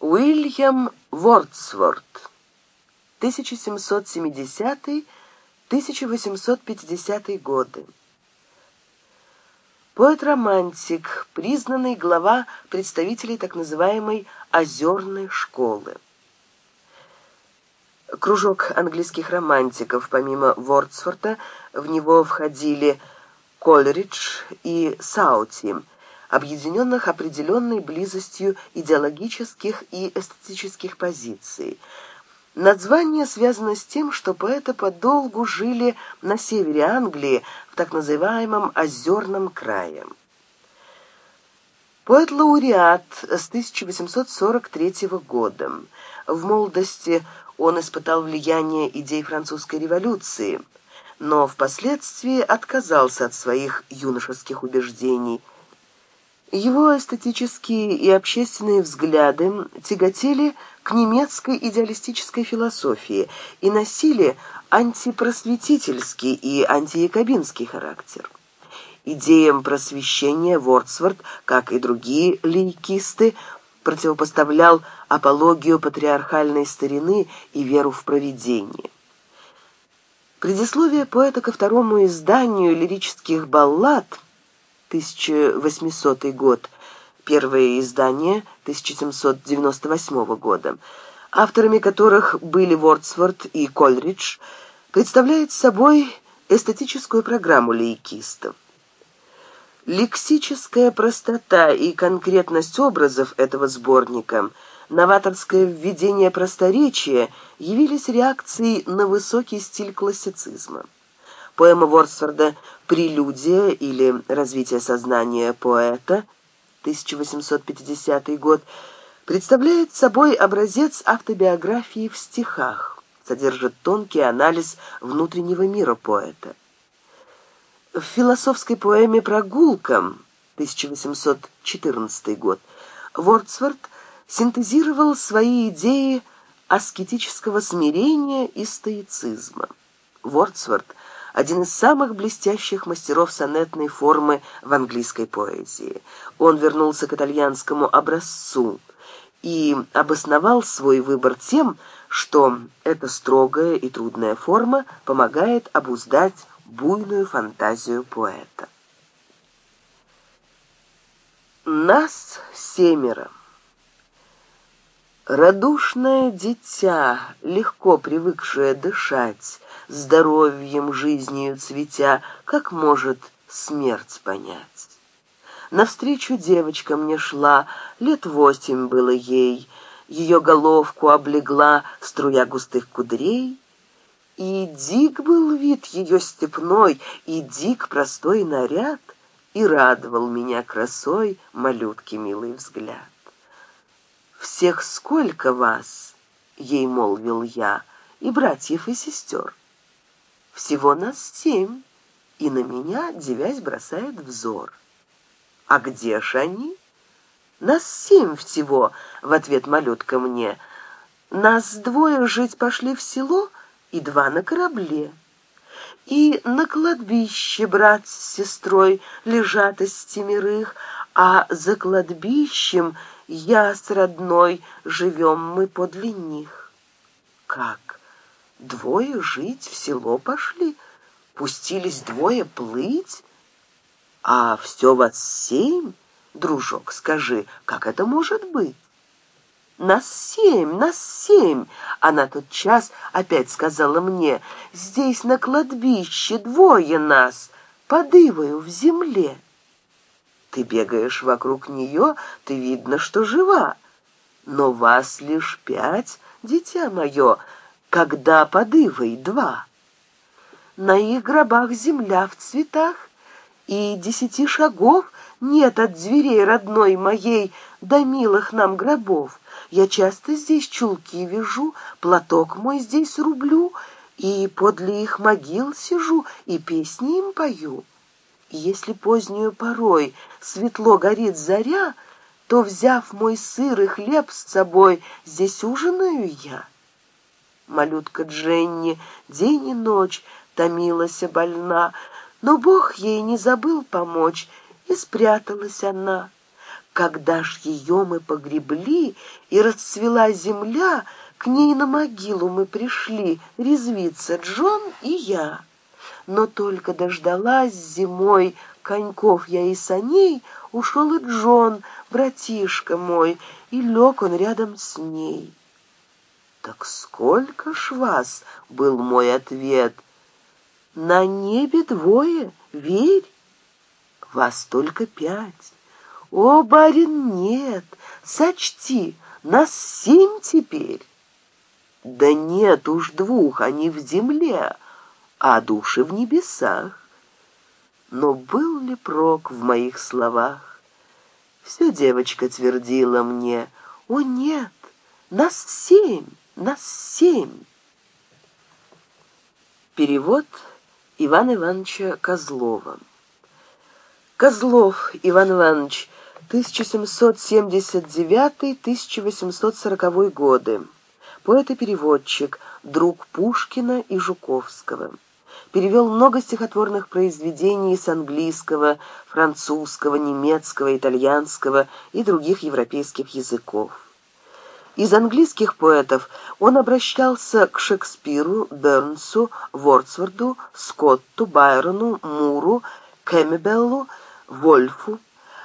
Уильям Вордсворт, 1770-1850 годы. Поэт-романтик, признанный глава представителей так называемой «озерной школы». Кружок английских романтиков, помимо Вордсворта, в него входили Колридж и Саути – объединенных определенной близостью идеологических и эстетических позиций. Название связано с тем, что поэты подолгу жили на севере Англии, в так называемом «озерном крае». Поэт-лауреат с 1843 года. В молодости он испытал влияние идей французской революции, но впоследствии отказался от своих юношеских убеждений – его эстетические и общественные взгляды тяготели к немецкой идеалистической философии и носили антипросветительский и антиякобинский характер. Идеям просвещения Вордсворт, как и другие лейкисты, противопоставлял апологию патриархальной старины и веру в провидение. Предисловие поэта ко второму изданию лирических баллад – 1800 год, первое издание 1798 года, авторами которых были Вордсворт и Кольридж, представляет собой эстетическую программу лейкистов. Лексическая простота и конкретность образов этого сборника, новаторское введение просторечия явились реакцией на высокий стиль классицизма. Поэма Вордсворда «Прелюдия» или «Развитие сознания поэта» 1850 год представляет собой образец автобиографии в стихах, содержит тонкий анализ внутреннего мира поэта. В философской поэме «Прогулка» 1814 год Вордсворт синтезировал свои идеи аскетического смирения и стоицизма. Вордсворт один из самых блестящих мастеров сонетной формы в английской поэзии. Он вернулся к итальянскому образцу и обосновал свой выбор тем, что эта строгая и трудная форма помогает обуздать буйную фантазию поэта. Нас семеро. Радушное дитя, легко привыкшее дышать, Здоровьем, жизнью цветя, Как может смерть понять? Навстречу девочка мне шла, Лет восемь было ей, Ее головку облегла Струя густых кудрей, И дик был вид ее степной, И дик простой наряд, И радовал меня красой Малютки милый взгляд всех сколько вас?» — ей молвил я, и братьев, и сестер. «Всего нас семь, и на меня, девясь, бросает взор». «А где ж они?» «Нас семь всего», — в ответ малютка мне. «Нас двое жить пошли в село, и два на корабле. И на кладбище брат с сестрой лежат из семерых, а за кладбищем — я с родной живем мы подле них. Как? Двое жить в село пошли? Пустились двое плыть? А все вас семь? Дружок, скажи, как это может быть? «Нас семь, нас семь!» Она тот час опять сказала мне. «Здесь на кладбище двое нас, подываю в земле». Ты бегаешь вокруг нее, ты видно, что жива. Но вас лишь пять, дитя мое, когда под Ивой два. На их гробах земля в цветах, и десяти шагов нет от зверей родной моей до милых нам гробов. Я часто здесь чулки вяжу, платок мой здесь рублю, и подле их могил сижу, и песни им пою. Если позднюю порой светло горит заря, то, взяв мой сыр и хлеб с собой, здесь ужинаю я. Малютка Дженни день и ночь томилась больна, но Бог ей не забыл помочь, и спряталась она. Когда ж ее мы погребли, и расцвела земля, к ней на могилу мы пришли, резвиться Джон и я но только дождалась зимой коньков я и саней, ушел и Джон, братишка мой, и лег он рядом с ней. «Так сколько ж вас?» — был мой ответ. «На небе двое, верь, вас только пять. О, барин, нет, сочти, нас семь теперь». «Да нет уж двух, они в земле» а души в небесах. Но был ли прок в моих словах? Все девочка твердила мне, «О, нет, нас семь, нас семь!» Перевод Ивана Ивановича Козлова. Козлов Иван Иванович, 1779-1840 годы. Поэт и переводчик, друг Пушкина и Жуковского перевел много стихотворных произведений с английского, французского, немецкого, итальянского и других европейских языков. Из английских поэтов он обращался к Шекспиру, Бернсу, Вордсворду, Скотту, Байрону, Муру, Кэмебеллу, Вольфу.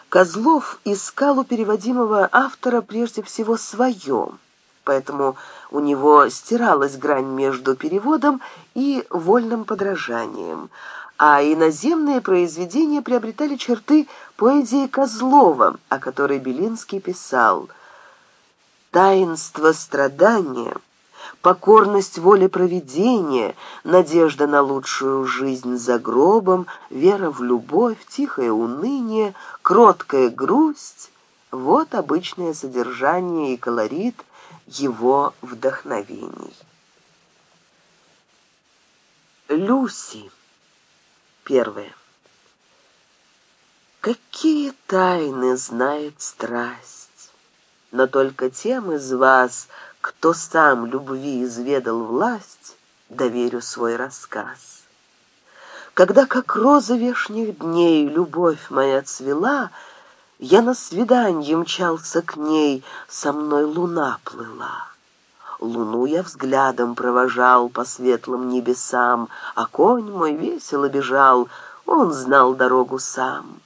Козлов искал у переводимого автора прежде всего своем поэтому у него стиралась грань между переводом и вольным подражанием, а иноземные произведения приобретали черты поэзии Козлова, о которой Белинский писал. «Таинство страдания» покорность воле провидения, надежда на лучшую жизнь за гробом, вера в любовь, тихое уныние, кроткая грусть — вот обычное содержание и колорит — его вдохновений. Люси. Первое. Какие тайны знает страсть, но только тем из вас, кто сам любви изведал власть, доверю свой рассказ. Когда, как роза вешних дней, любовь моя цвела — я на свиданье мчался к ней, со мной луна плыла. Луну я взглядом провожал по светлым небесам, а конь мой весело бежал, он знал дорогу сам.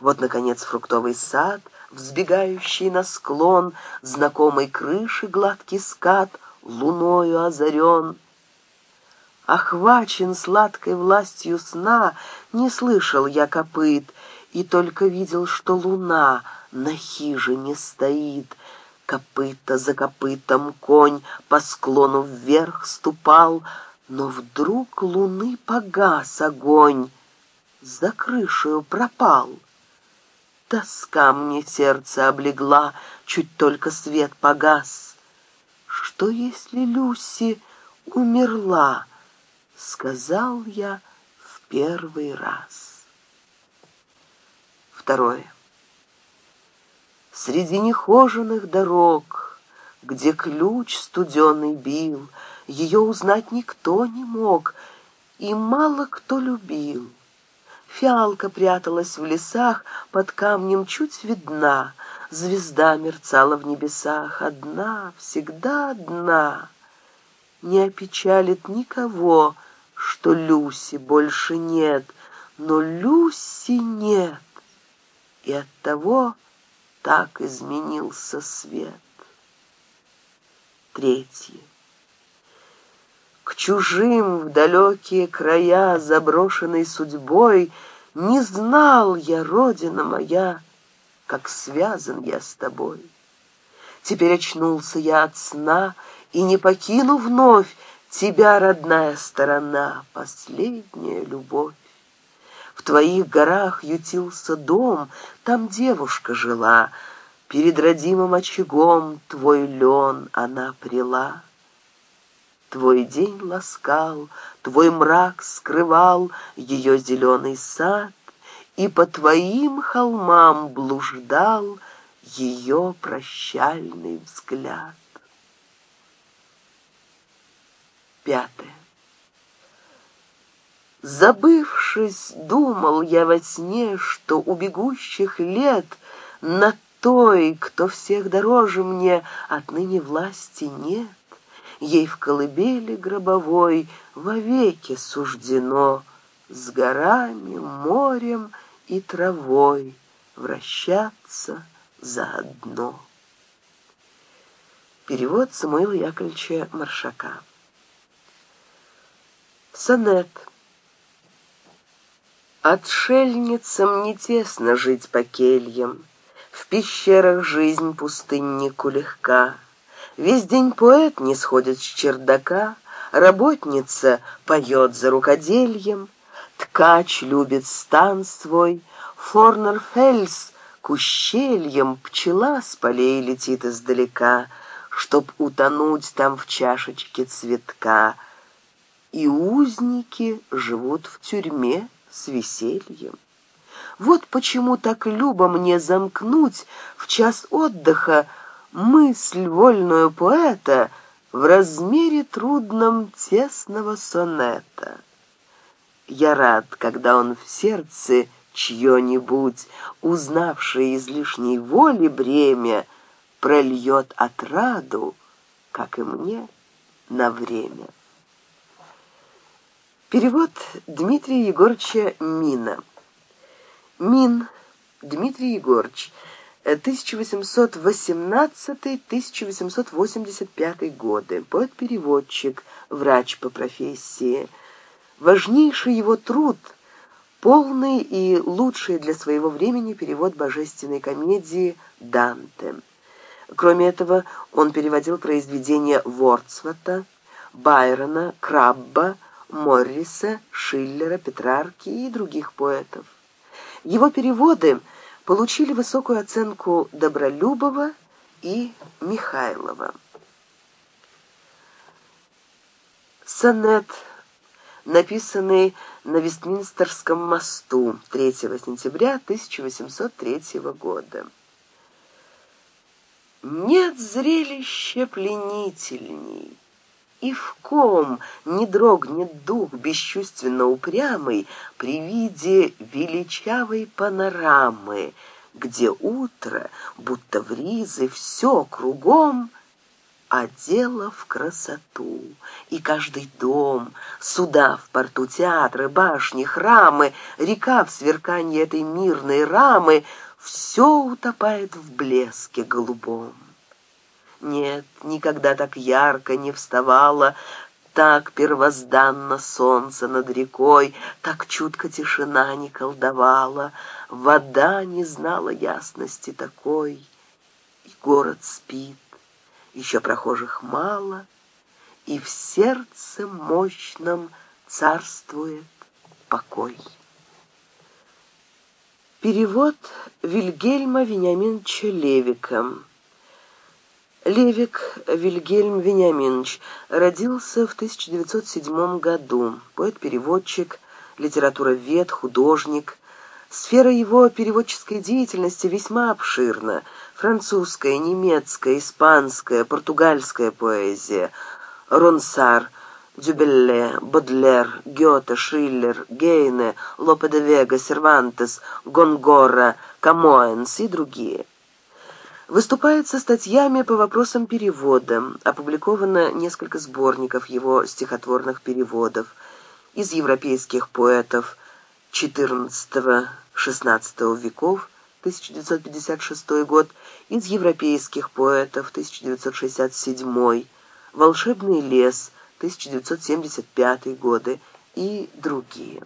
Вот, наконец, фруктовый сад, взбегающий на склон, знакомой крыши гладкий скат, луною озарен. Охвачен сладкой властью сна, не слышал я копыт — и только видел, что луна на хижине стоит. Копыта за копытом конь по склону вверх ступал, но вдруг луны погас огонь, за крышею пропал. Тоска мне сердце облегла, чуть только свет погас. Что если Люси умерла, сказал я в первый раз второе. Среди нехоженных дорог, где ключ студеный бил, Ее узнать никто не мог, и мало кто любил. Фиалка пряталась в лесах, под камнем чуть видна, Звезда мерцала в небесах, одна, всегда одна. Не опечалит никого, что Люси больше нет, но Люси нет и оттого так изменился свет. Третье. К чужим в далекие края, заброшенной судьбой, Не знал я, Родина моя, как связан я с тобой. Теперь очнулся я от сна, и не покину вновь Тебя, родная сторона, последняя любовь. В твоих горах ютился дом, там девушка жила. Перед родимым очагом твой лен она прила. Твой день ласкал, твой мрак скрывал ее зеленый сад, И по твоим холмам блуждал ее прощальный взгляд. Пятое. Забывшись, думал я во сне, что у бегущих лет на той, кто всех дороже мне, отныне власти нет. Ей в колыбели гробовой вовеки суждено с горами, морем и травой вращаться заодно. Перевод Самуила Яковлевича Маршака. Сонет. Отшельницам не тесно жить по кельям, В пещерах жизнь пустыннику легка. Весь день поэт не сходит с чердака, Работница поет за рукодельем, Ткач любит стан свой, Форнерфельс к ущельям Пчела с полей летит издалека, Чтоб утонуть там в чашечке цветка. И узники живут в тюрьме, с весельем. Вот почему так любо мне замкнуть в час отдыха мысль вольную поэта в размере трудном тесного сонета. Я рад, когда он в сердце чье-нибудь, узнавшее излишней воли бремя, прольет отраду, как и мне, на время». Перевод Дмитрия Егоровича Мина. Мин Дмитрий Егорович, 1818-1885 годы, поэт-переводчик, врач по профессии. Важнейший его труд – полный и лучший для своего времени перевод божественной комедии «Данте». Кроме этого, он переводил произведения Вордсворта, Байрона, Крабба, Морриса, Шиллера, Петрарки и других поэтов. Его переводы получили высокую оценку Добролюбова и Михайлова. Сонет, написанный на Вестминстерском мосту 3 сентября 1803 года. Нет зрелища пленительней и в ком не дрогнет дух бесчувственно упрямый при виде величавой панорамы, где утро, будто в ризы, все кругом а одела в красоту. И каждый дом, суда в порту, театры, башни, храмы, река в сверкании этой мирной рамы, все утопает в блеске голубом. Нет, никогда так ярко не вставало, так первозданно солнце над рекой, так чутко тишина не колдовала, вода не знала ясности такой, и город спит, еще прохожих мало, и в сердце мощном царствует покой. Перевод Вильгельма Вениаминовича Левика. Левик Вильгельм Вениаминович родился в 1907 году. Поэт-переводчик, литературовед, художник. Сфера его переводческой деятельности весьма обширна. Французская, немецкая, испанская, португальская поэзия. Ронсар, Дю Белле, Бодлер, Гёте, Шиллер, Гейне, Лопе де Вега, Сервантес, Гонгора, Камоэнс и другие – Выступает со статьями по вопросам перевода. Опубликовано несколько сборников его стихотворных переводов из европейских поэтов XIV-XVI веков 1956 год, из европейских поэтов 1967, «Волшебный лес» 1975 годы и другие.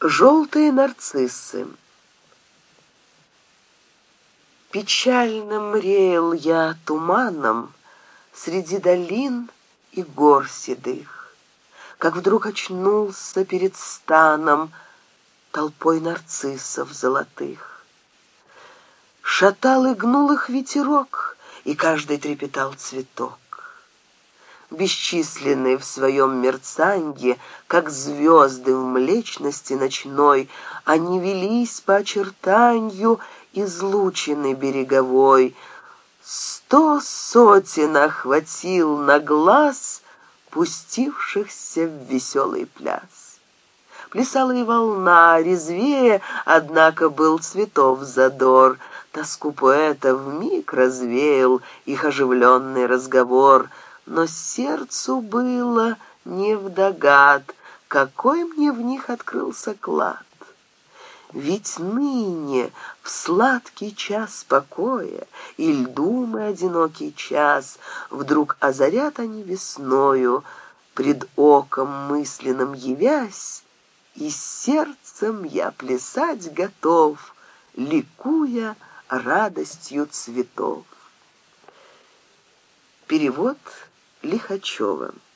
«Желтые нарциссы» Печально мрел я туманом Среди долин и гор седых, Как вдруг очнулся перед станом Толпой нарциссов золотых. Шатал и гнул их ветерок, И каждый трепетал цветок. Бесчисленные в своем мерцанье, Как звезды в млечности ночной, Они велись по очертанью излучины береговой. Сто сотен охватил на глаз пустившихся в веселый пляс. Плясала и волна, резвее, однако был цветов задор. Тоску поэта вмиг развеял их оживленный разговор, но сердцу было не вдогад, какой мне в них открылся клад. Ведь ныне, в сладкий час покоя, и думы одинокий час, Вдруг озарят они весною, Пред оком мысленным явясь, И сердцем я плясать готов, Ликуя радостью цветов. Перевод Лихачева